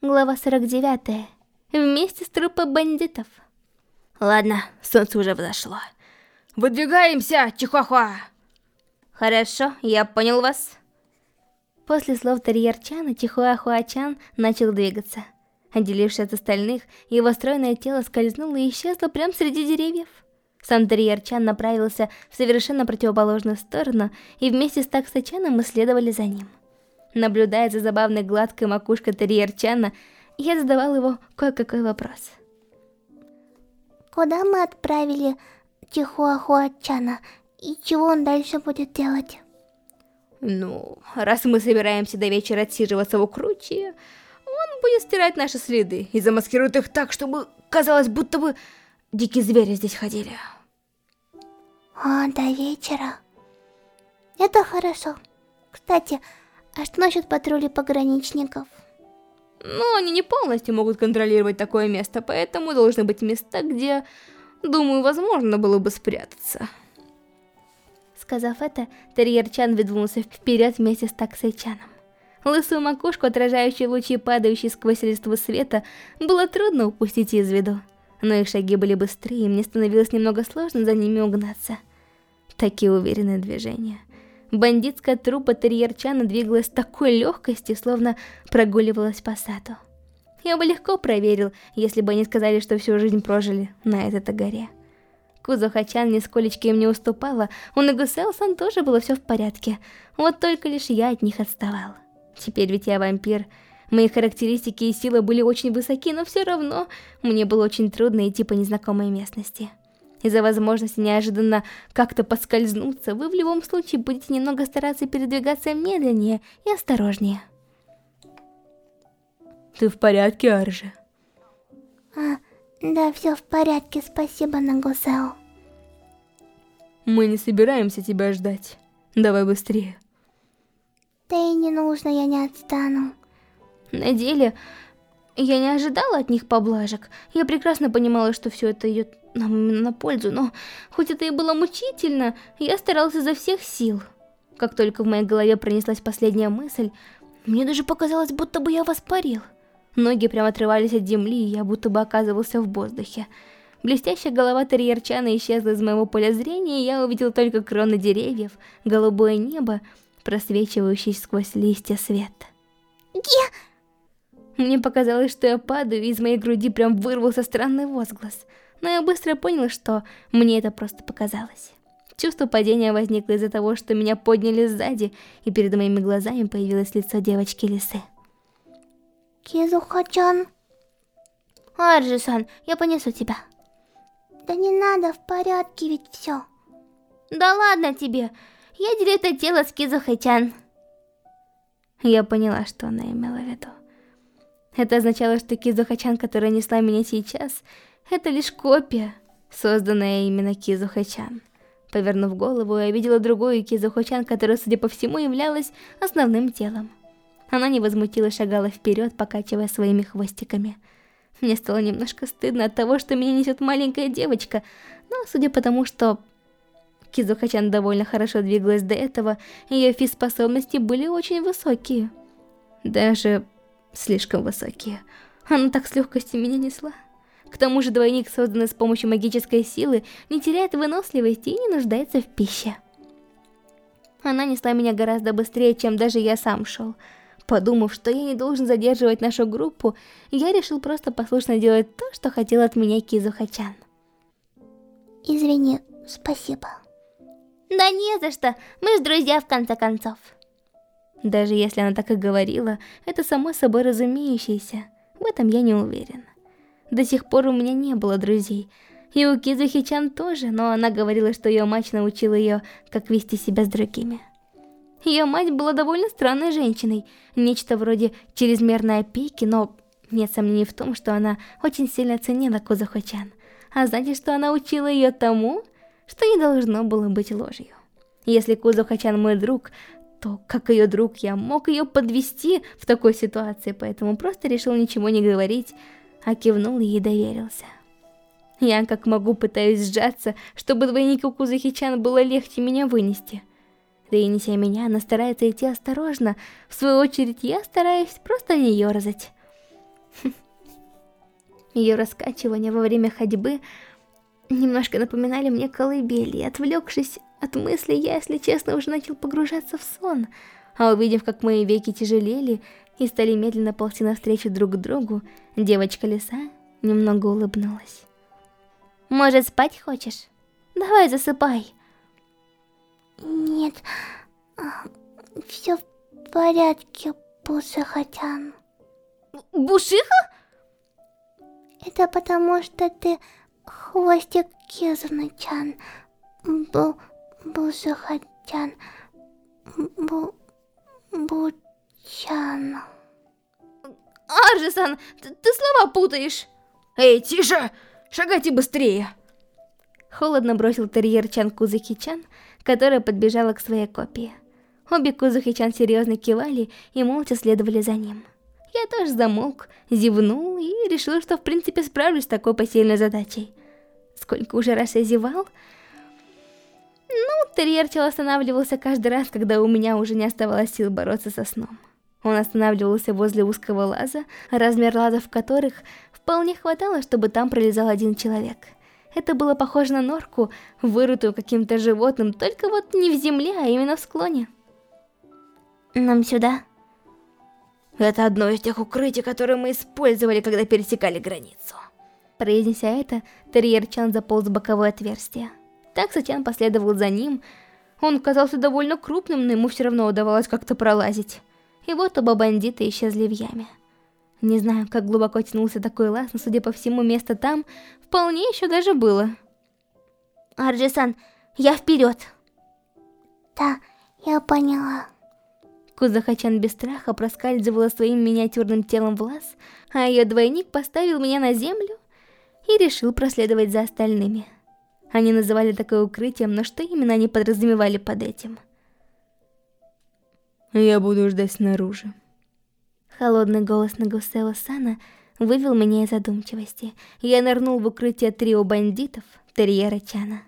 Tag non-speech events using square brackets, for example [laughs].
Глава 49. Вместе с трупой бандитов. Ладно, солнце уже взошло. Выдвигаемся, Чихуахуа! Хорошо, я понял вас. После слов Терьерчана, Чихуахуачан начал двигаться. Отделившись от остальных, его стройное тело скользнуло и исчезло прямо среди деревьев. Сам Терьерчан направился в совершенно противоположную сторону, и вместе с Таксачаном мы следовали за ним. Наблюдая за забавной гладкой макушкой терьерчана, я задавал его кое-какой вопрос. Куда мы отправили Чихуахуачана, и чего он дальше будет делать? Ну, раз мы собираемся до вечера отсиживаться в укрытии, он будет стирать наши следы и замаскирует их так, чтобы казалось, будто бы дикие звери здесь ходили. А, до вечера. Это хорошо. Кстати, а что насчет патрулей пограничников? Ну, они не полностью могут контролировать такое место, поэтому должны быть места, где, думаю, возможно было бы спрятаться. Сказав это, Терьерчан выдвинулся вперед вместе с Таксайчаном. Лысую макушку, отражающую лучи, падающие сквозь листву света, было трудно упустить из виду. Но их шаги были быстрее, и мне становилось немного сложно за ними угнаться. Такие уверенные движения. Бандитская трупа терьерчана двигалась с такой легкостью, словно прогуливалась по саду. Я бы легко проверил, если бы они сказали, что всю жизнь прожили на этой горе. Кузухачан нисколечко им не уступала, у Нагуселсан тоже было все в порядке, вот только лишь я от них отставал. Теперь ведь я вампир, мои характеристики и силы были очень высоки, но все равно мне было очень трудно идти по незнакомой местности. Из-за возможности неожиданно как-то подскользнуться, вы в любом случае будете немного стараться передвигаться медленнее и осторожнее. Ты в порядке, Аржи? А, да, все в порядке, спасибо, Нагусео. Мы не собираемся тебя ждать. Давай быстрее. Да и не нужно, я не отстану. На деле, я не ожидала от них поблажек. Я прекрасно понимала, что все это идет нам именно на пользу, но хоть это и было мучительно, я старался изо всех сил. Как только в моей голове пронеслась последняя мысль, мне даже показалось, будто бы я воспарил. Ноги прямо отрывались от земли, и я будто бы оказывался в воздухе. Блестящая голова терьерчана исчезла из моего поля зрения, и я увидел только кроны деревьев, голубое небо, просвечивающий сквозь листья свет. Я... Мне показалось, что я падаю, и из моей груди прям вырвался странный возглас — но я быстро понял, что мне это просто показалось. Чувство падения возникло из-за того, что меня подняли сзади, и перед моими глазами появилось лицо девочки-лисы. Кизуха-чан. Арджи-сан, я понесу тебя. Да не надо, в порядке ведь все. Да ладно тебе, я делю это тело с Кизухой-чан. Я поняла, что она имела в виду. Это означало, что Кизуха-чан, которая несла меня сейчас, это лишь копия, созданная именно Кизухачан. Повернув голову, я видела другую Кизухачан, которая, судя по всему, являлась основным телом. Она невозмутимо шагала вперед, покачивая своими хвостиками. Мне стало немножко стыдно от того, что меня несет маленькая девочка, но судя по тому, что Кизухачан довольно хорошо двигалась до этого, ее физ-способности были очень высокие. Даже слишком высокие. Она так с легкостью меня несла. К тому же двойник, созданный с помощью магической силы, не теряет выносливости и не нуждается в пище. Она несла меня гораздо быстрее, чем даже я сам шел. Подумав, что я не должен задерживать нашу группу, я решил просто послушно делать то, что хотел от меня Кизухачан. Извини, спасибо. Да не за что, мы же друзья в конце концов. Даже если она так и говорила, это само собой разумеющееся, в этом я не уверен. До сих пор у меня не было друзей. И у Кизухи-чан тоже, но она говорила, что ее мать научила ее, как вести себя с другими. Ее мать была довольно странной женщиной, нечто вроде чрезмерной опеки, но нет сомнений в том, что она очень сильно ценила Кузухо-чан. А значит, что она учила ее тому, что не должно было быть ложью. Если Кузухо-чан мой друг, то как ее друг я мог ее подвести в такой ситуации, поэтому просто решил ничего не говорить, а кивнул и доверился. Я как могу пытаюсь сжаться, чтобы двойнику Кузахичан было легче меня вынести. Да и неся меня, она старается идти осторожно, в свою очередь я стараюсь просто не ерзать. [laughs] Ее раскачивания во время ходьбы немножко напоминали мне колыбели. Отвлекшись от мыслей, я, если честно, уже начал погружаться в сон. А увидев, как мои веки тяжелели и стали медленно ползти навстречу друг другу, девочка-лиса немного улыбнулась. «Может, спать хочешь? Давай засыпай!» Нет, а, все в порядке, Бусахатян. Бушиха? Это потому, что ты хвостик Кизуны-чан. Бу... Бусахатян. Бу... Бучан. Аржисан, ты, ты слова путаешь. Эй, тише! Шагайте быстрее! Холодно бросил терьер Чан Кузахи-чан, которая подбежала к своей копии. Обе Кузахи-чан серьезно кивали и молча следовали за ним. Я тоже замолк, зевнул и решил, что в принципе справлюсь с такой посильной задачей. Сколько уже раз я зевал? Ну, терьерчел останавливался каждый раз, когда у меня уже не оставалось сил бороться со сном. Он останавливался возле узкого лаза, размер лазов которых вполне хватало, чтобы там пролезал один человек. Это было похоже на норку, вырытую каким-то животным, только вот не в земле, а именно в склоне. Нам сюда? Это одно из тех укрытий, которые мы использовали, когда пересекали границу. Произнеся это, терьер Чан заполз в боковое отверстие. Так Сатян последовал за ним. Он казался довольно крупным, но ему все равно удавалось как-то пролазить. И вот оба бандита исчезли в яме. Не знаю, как глубоко тянулся такой лаз, но, судя по всему, место там вполне еще даже было. Арджисан, я вперед. Да, я поняла. Кузахачан без страха проскальзывала своим миниатюрным телом в лаз, а ее двойник поставил меня на землю и решил проследовать за остальными. Они называли такое укрытием, но что именно они подразумевали под этим? Я буду ждать снаружи. Холодный голос Нагусео Сана вывел меня из задумчивости. Я нырнул в укрытие трио бандитов Терьера Чана.